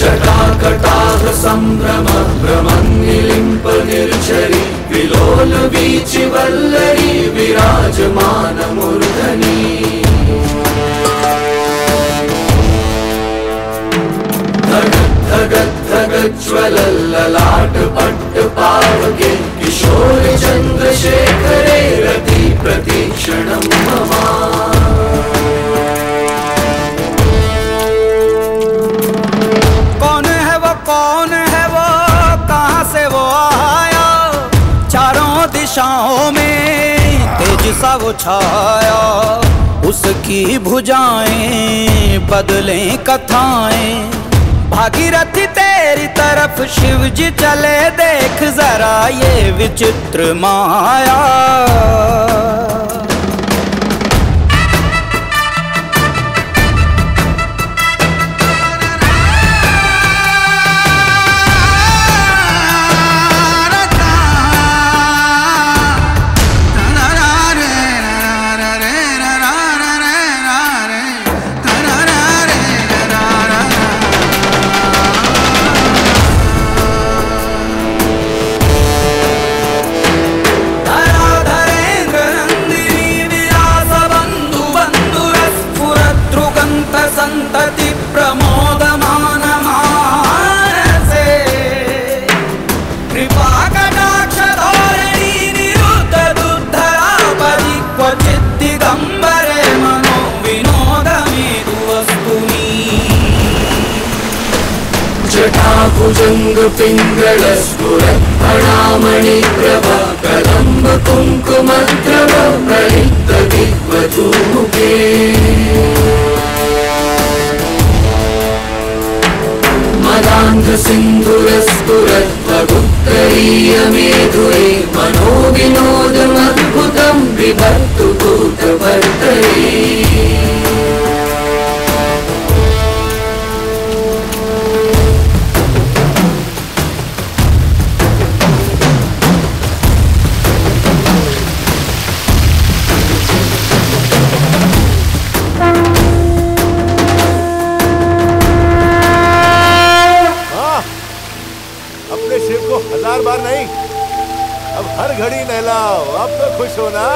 जटाकटाह सम्भ्रम भ्रमन्निलिम्प निर्झरि विलोल वीचि वल्लरी पावके किशोर चन्द्रशेखरे रति प्रतीक्षणं मम। दिशाओं में तेज छाया। उसकी भुजाएँ बदले कथाएँ। भागीरथी तेरी तरफ़ शिव जी चले देख जरा ये विचित्र माया। क्षरातुद्धावचित् दिगम्बरे मनो विनोदमिवी जटा कुजङ्गपिङ्गल सुर मे द्वे मनोविनोदमद्भुतं विभक्तु भूतवर्तये। बार नहीं। अब हर घड़ी नहलाओ। अब तो खुश हो ना